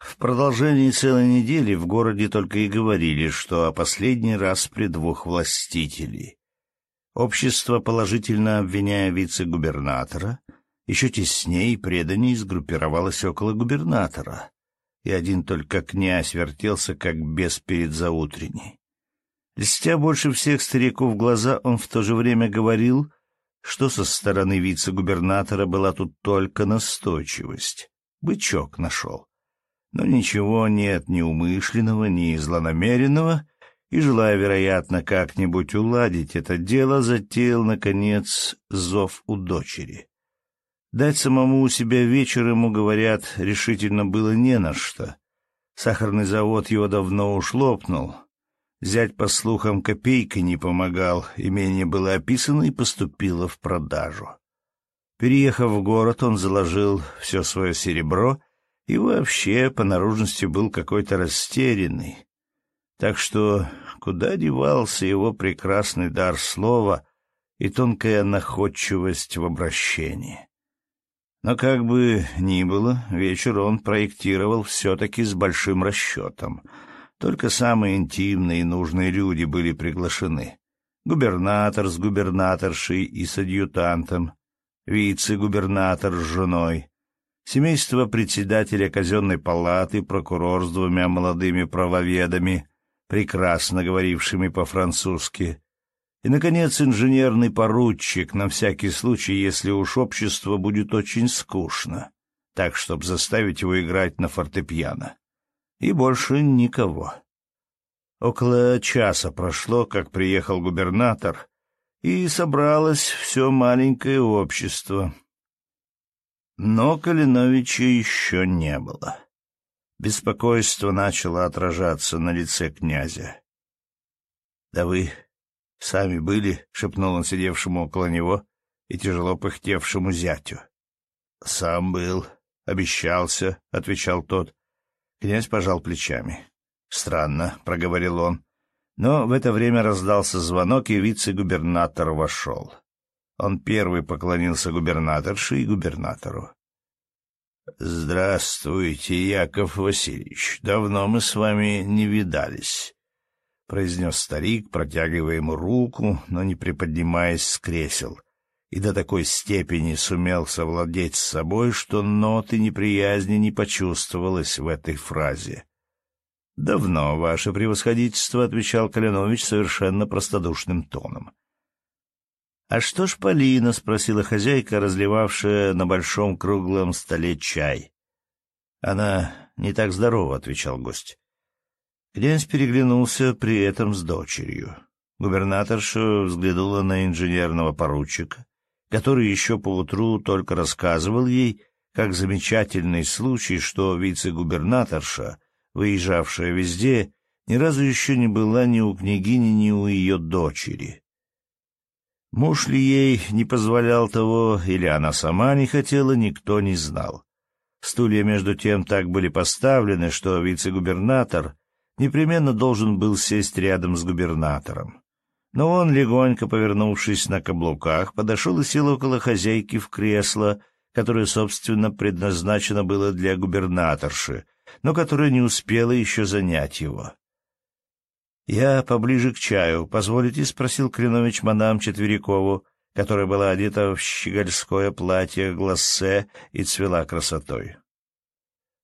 В продолжении целой недели в городе только и говорили, что о последний раз при двух властителей. Общество, положительно обвиняя вице-губернатора, еще теснее и преданней сгруппировалось около губернатора, и один только князь вертелся, как бес перед заутренней. Льстя больше всех стариков глаза, он в то же время говорил, что со стороны вице-губернатора была тут только настойчивость. Бычок нашел. Но ничего нет ни умышленного, ни злонамеренного, и, желая, вероятно, как-нибудь уладить это дело, затеял, наконец, зов у дочери. Дать самому у себя вечер ему, говорят, решительно было не на что. Сахарный завод его давно уж лопнул. Зять, по слухам, копейкой не помогал, имение было описано и поступило в продажу. Переехав в город, он заложил все свое серебро и вообще по наружности был какой-то растерянный. Так что куда девался его прекрасный дар слова и тонкая находчивость в обращении? Но как бы ни было, вечер он проектировал все-таки с большим расчетом — только самые интимные и нужные люди были приглашены. Губернатор с губернаторшей и с адъютантом, вице-губернатор с женой, семейство председателя казенной палаты, прокурор с двумя молодыми правоведами, прекрасно говорившими по-французски, и, наконец, инженерный поручик, на всякий случай, если уж общество будет очень скучно, так, чтобы заставить его играть на фортепиано и больше никого. Около часа прошло, как приехал губернатор, и собралось все маленькое общество. Но Калиновича еще не было. Беспокойство начало отражаться на лице князя. — Да вы сами были, — шепнул он сидевшему около него и тяжело пыхтевшему зятю. — Сам был, обещался, — отвечал тот. Князь пожал плечами. «Странно», — проговорил он. Но в это время раздался звонок, и вице-губернатор вошел. Он первый поклонился губернаторше и губернатору. «Здравствуйте, Яков Васильевич. Давно мы с вами не видались», — произнес старик, протягивая ему руку, но не приподнимаясь с кресел — и до такой степени сумел совладеть с собой, что ноты неприязни не почувствовалось в этой фразе. «Давно, ваше превосходительство», — отвечал Калинович совершенно простодушным тоном. «А что ж Полина?» — спросила хозяйка, разливавшая на большом круглом столе чай. «Она не так здорова», — отвечал гость. Князь переглянулся при этом с дочерью. Губернаторша взглянула на инженерного поручика, который еще поутру только рассказывал ей, как замечательный случай, что вице-губернаторша, выезжавшая везде, ни разу еще не была ни у княгини, ни у ее дочери. Муж ли ей не позволял того, или она сама не хотела, никто не знал. Стулья, между тем, так были поставлены, что вице-губернатор непременно должен был сесть рядом с губернатором. Но он, легонько повернувшись на каблуках, подошел и сел около хозяйки в кресло, которое, собственно, предназначено было для губернаторши, но которое не успело еще занять его. «Я поближе к чаю. Позволите?» — спросил Клинович мадам Четверикову, которая была одета в щегольское платье глассе и цвела красотой.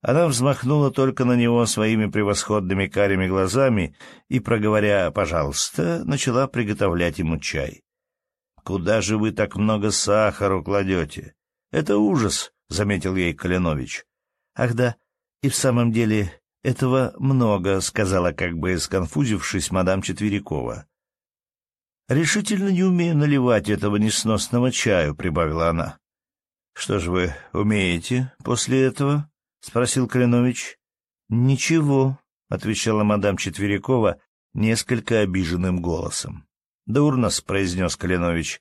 Она взмахнула только на него своими превосходными карими глазами и, проговоря «пожалуйста», начала приготовлять ему чай. «Куда же вы так много сахару кладете? Это ужас», — заметил ей Калинович. «Ах да, и в самом деле этого много», — сказала, как бы сконфузившись, мадам Четверякова. «Решительно не умею наливать этого несносного чаю», — прибавила она. «Что ж вы умеете после этого?» — спросил Калинович. — Ничего, — отвечала мадам Четверякова несколько обиженным голосом. — Дурнос, — произнес Калинович,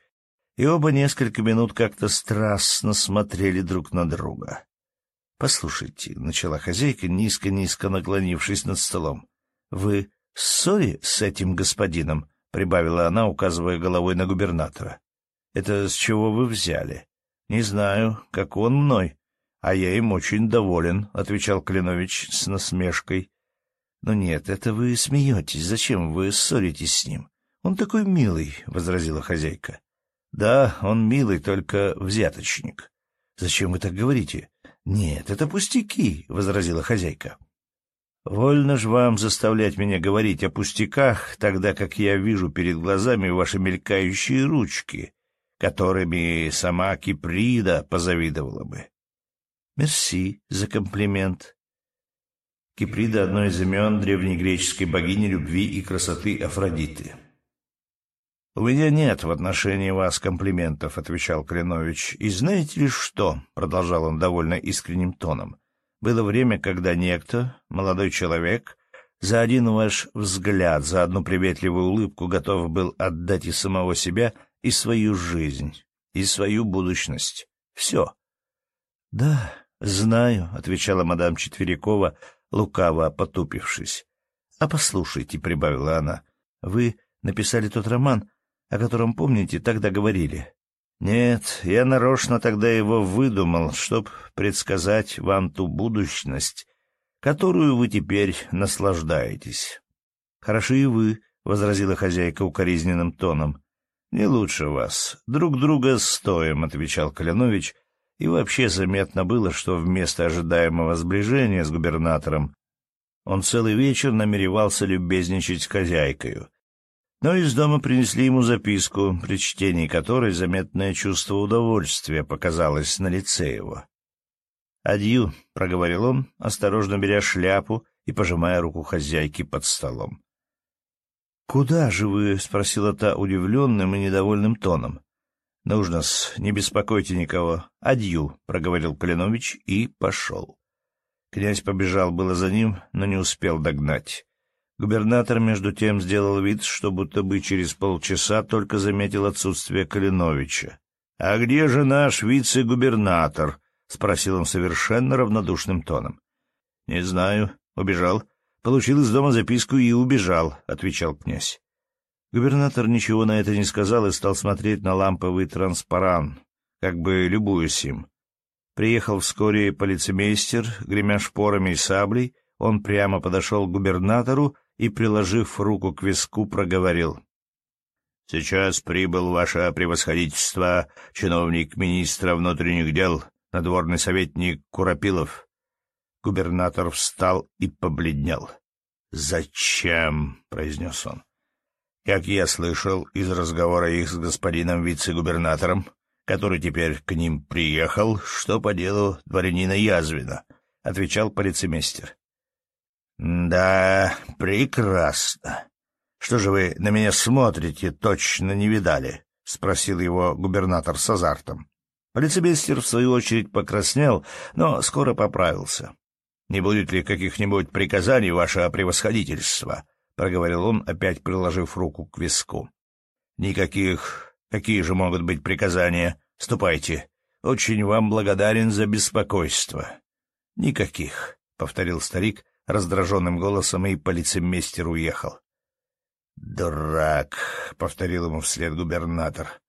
и оба несколько минут как-то страстно смотрели друг на друга. — Послушайте, — начала хозяйка, низко-низко наклонившись над столом, — вы в ссоре с этим господином? — прибавила она, указывая головой на губернатора. — Это с чего вы взяли? — Не знаю, как он мной. а я им очень доволен, — отвечал Клинович с насмешкой. — Но нет, это вы смеетесь. Зачем вы ссоритесь с ним? Он такой милый, — возразила хозяйка. — Да, он милый, только взяточник. — Зачем вы так говорите? — Нет, это пустяки, — возразила хозяйка. — Вольно ж вам заставлять меня говорить о пустяках, тогда как я вижу перед глазами ваши мелькающие ручки, которыми сама Киприда позавидовала бы. Мерси за комплимент. Киприда — одно из имен древнегреческой богини любви и красоты Афродиты. «У меня нет в отношении вас комплиментов», — отвечал Кленович. «И знаете ли что?» — продолжал он довольно искренним тоном. «Было время, когда некто, молодой человек, за один ваш взгляд, за одну приветливую улыбку готов был отдать и самого себя, и свою жизнь, и свою будущность. Все». «Да, знаю», — отвечала мадам Четверякова, лукаво потупившись. «А послушайте», — прибавила она, — «вы написали тот роман, о котором, помните, тогда говорили. Нет, я нарочно тогда его выдумал, чтоб предсказать вам ту будущность, которую вы теперь наслаждаетесь. Хороши и вы, — возразила хозяйка укоризненным тоном. Не лучше вас. Друг друга стоим, — отвечал Калинович, и вообще заметно было, что вместо ожидаемого сближения с губернатором он целый вечер намеревался любезничать с хозяйкою, но из дома принесли ему записку, при чтении которой заметное чувство удовольствия показалось на лице его. «Адью», — проговорил он, осторожно беря шляпу и пожимая руку хозяйки под столом. «Куда же вы?» — спросила та удивленным и недовольным тоном. «Нужно-с, не беспокойте никого. Адью», — проговорил Калинович и пошел. Князь побежал было за ним, но не успел догнать. Губернатор, между тем, сделал вид, что будто бы через полчаса только заметил отсутствие Калиновича. — А где же наш вице-губернатор? — спросил он совершенно равнодушным тоном. — Не знаю. Убежал. Получил из дома записку и убежал, — отвечал князь. Губернатор ничего на это не сказал и стал смотреть на ламповый транспаран, как бы любуясь им. Приехал вскоре полицемейстер, гремя шпорами и саблей, он прямо подошел к губернатору и, приложив руку к виску, проговорил. — Сейчас прибыл ваше превосходительство, чиновник министра внутренних дел, надворный советник Куропилов. Губернатор встал и побледнел. — Зачем? — произнес он. — Как я слышал из разговора их с господином вице-губернатором, который теперь к ним приехал, что по делу дворянина Язвина, — отвечал полицемейстер. «Да, прекрасно. Что же вы на меня смотрите, точно не видали?» — спросил его губернатор с азартом. Полицеймейстер, в свою очередь, покраснел, но скоро поправился. «Не будет ли каких-нибудь приказаний, ваше превосходительство?» — проговорил он, опять приложив руку к виску. «Никаких. Какие же могут быть приказания? Ступайте. Очень вам благодарен за беспокойство». «Никаких», — повторил старик, раздраженным голосом, и полицеймейстер уехал. «Дурак», — повторил ему вслед губернатор.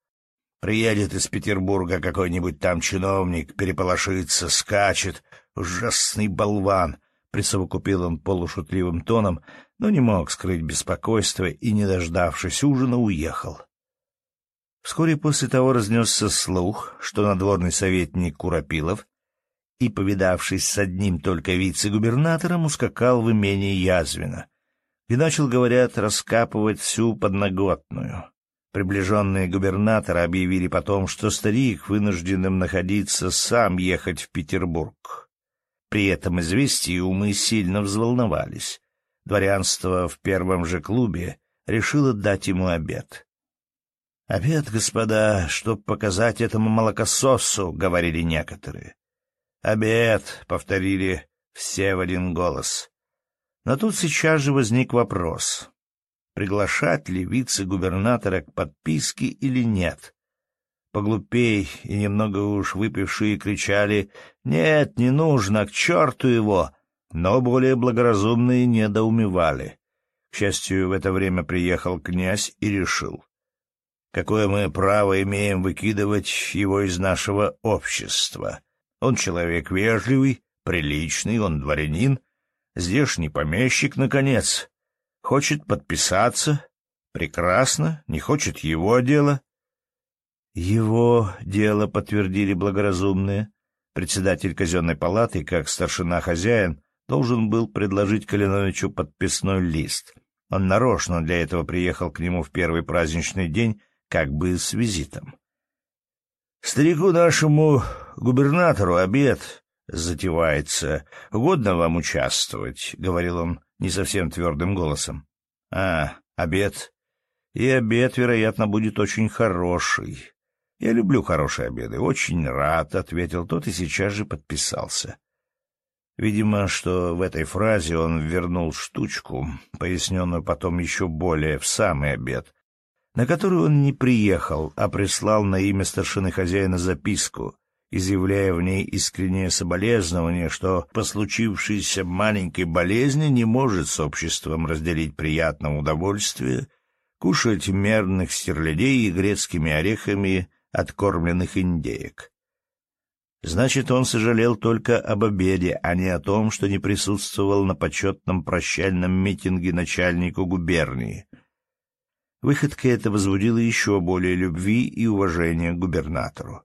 «Приедет из Петербурга какой-нибудь там чиновник, переполошится, скачет. Ужасный болван!» — присовокупил он полушутливым тоном, но не мог скрыть беспокойство и, не дождавшись ужина, уехал. Вскоре после того разнесся слух, что надворный советник Куропилов и, повидавшись с одним только вице-губернатором, ускакал в имение Язвина и начал, говорят, раскапывать всю подноготную. Приближенные губернатора объявили потом, что старик вынужденным находиться сам ехать в Петербург. При этом известии умы сильно взволновались. Дворянство в первом же клубе решило дать ему обед. «Обед, господа, чтоб показать этому молокососу», — говорили некоторые. «Обед!» — повторили все в один голос. Но тут сейчас же возник вопрос. Приглашать ли вице-губернатора к подписке или нет? Поглупей и немного уж выпившие кричали «Нет, не нужно, к черту его!» Но более благоразумные недоумевали. К счастью, в это время приехал князь и решил. Какое мы право имеем выкидывать его из нашего общества? Он человек вежливый, приличный, он дворянин, здешний помещик, наконец. Хочет подписаться. Прекрасно, не хочет его дело. Его дело подтвердили благоразумные. Председатель казенной палаты, как старшина-хозяин, должен был предложить Калиновичу подписной лист. Он нарочно для этого приехал к нему в первый праздничный день, как бы с визитом. «Старику нашему губернатору обед затевается. Угодно вам участвовать?» — говорил он не совсем твердым голосом. «А, обед. И обед, вероятно, будет очень хороший. Я люблю хорошие обеды. Очень рад», — ответил тот и сейчас же подписался. Видимо, что в этой фразе он вернул штучку, поясненную потом еще более в самый обед, на который он не приехал, а прислал на имя старшины хозяина записку, изъявляя в ней искреннее соболезнование, что по случившейся маленькой болезни не может с обществом разделить приятного удовольствия кушать мерных стерлядей и грецкими орехами откормленных индеек. Значит, он сожалел только об обеде, а не о том, что не присутствовал на почетном прощальном митинге начальнику губернии — Выходка эта возбудила еще более любви и уважения к губернатору.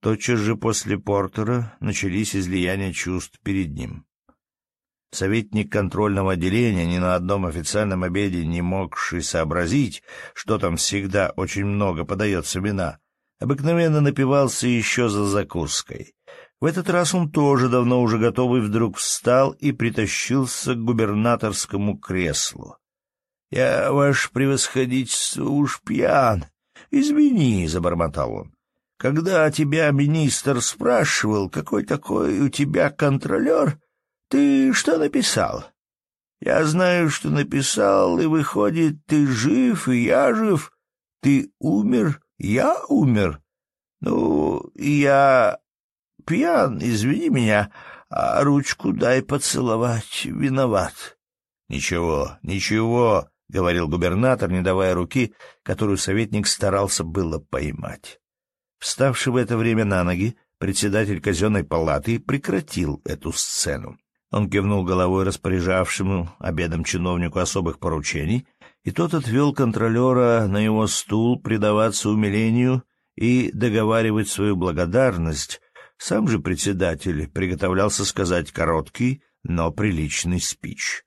Тотчас же после Портера начались излияния чувств перед ним. Советник контрольного отделения ни на одном официальном обеде не могший сообразить, что там всегда очень много подается вина, обыкновенно напивался еще за закуской. В этот раз он тоже давно уже готовый вдруг встал и притащился к губернаторскому креслу. — Я, ваше превосходительство, уж пьян. Извини, — забормотал он. — Когда тебя министр спрашивал, какой такой у тебя контролер, ты что написал? Я знаю, что написал, и выходит, ты жив, и я жив. Ты умер, я умер. Ну, я пьян, извини меня, а ручку дай поцеловать, виноват. — Ничего, ничего, — говорил губернатор, не давая руки, которую советник старался было поймать. Вставший в это время на ноги, председатель казенной палаты прекратил эту сцену. Он кивнул головой распоряжавшему обедом чиновнику особых поручений, и тот отвел контролера на его стул предаваться умилению и договаривать свою благодарность. Сам же председатель приготовлялся сказать короткий, но приличный спич.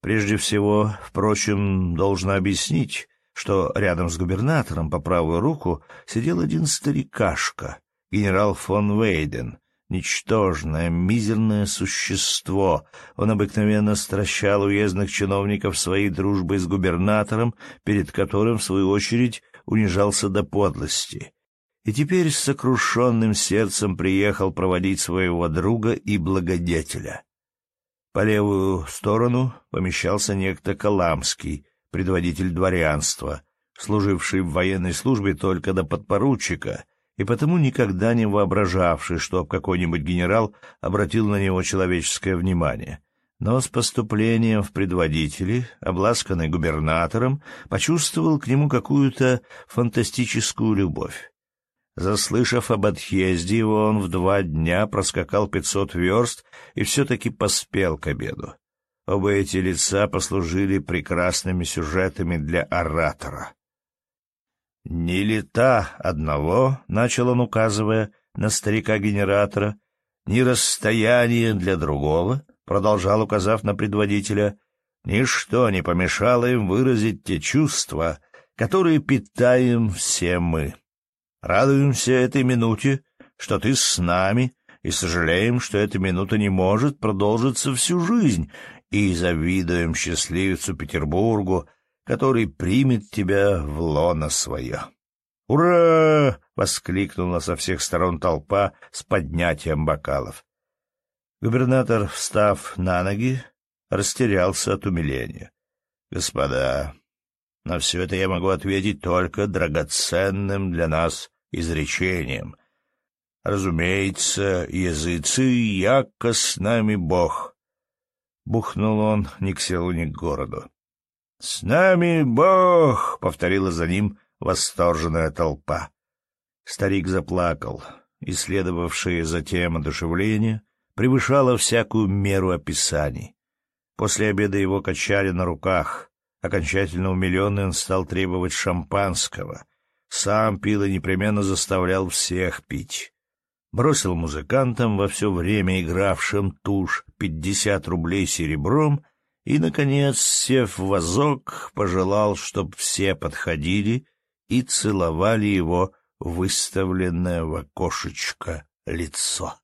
Прежде всего, впрочем, должно объяснить, что рядом с губернатором по правую руку сидел один старикашка, генерал фон Вейден, ничтожное, мизерное существо. Он обыкновенно стращал уездных чиновников своей дружбой с губернатором, перед которым, в свою очередь, унижался до подлости. И теперь с сокрушенным сердцем приехал проводить своего друга и благодетеля. По левую сторону помещался некто Каламский, предводитель дворянства, служивший в военной службе только до подпоручика и потому никогда не воображавший, что какой-нибудь генерал обратил на него человеческое внимание. Но с поступлением в предводители, обласканный губернатором, почувствовал к нему какую-то фантастическую любовь. Заслышав об отъезде его, он в два дня проскакал пятьсот верст и все-таки поспел к обеду. Оба эти лица послужили прекрасными сюжетами для оратора. «Не лета одного», — начал он, указывая на старика-генератора, — «ни расстояние для другого», — продолжал, указав на предводителя, — «ничто не помешало им выразить те чувства, которые питаем все мы». Радуемся этой минуте, что ты с нами, и сожалеем, что эта минута не может продолжиться всю жизнь, и завидуем счастливцу Петербургу, который примет тебя в лоно свое. «Ура!» — воскликнула со всех сторон толпа с поднятием бокалов. Губернатор, встав на ноги, растерялся от умиления. «Господа, на все это я могу ответить только драгоценным для нас изречением. Разумеется, языцы, яко с нами Бог. Бухнул он ни к селу, ни к городу. — С нами Бог! — повторила за ним восторженная толпа. Старик заплакал. и следовавшее затем одушевление превышало всякую меру описаний. После обеда его качали на руках. Окончательно умиленный он стал требовать шампанского. Сам пил и непременно заставлял всех пить. Бросил музыкантам во все время игравшим тушь пятьдесят рублей серебром и, наконец, сев в вазок, пожелал, чтоб все подходили и целовали его выставленное в окошечко лицо.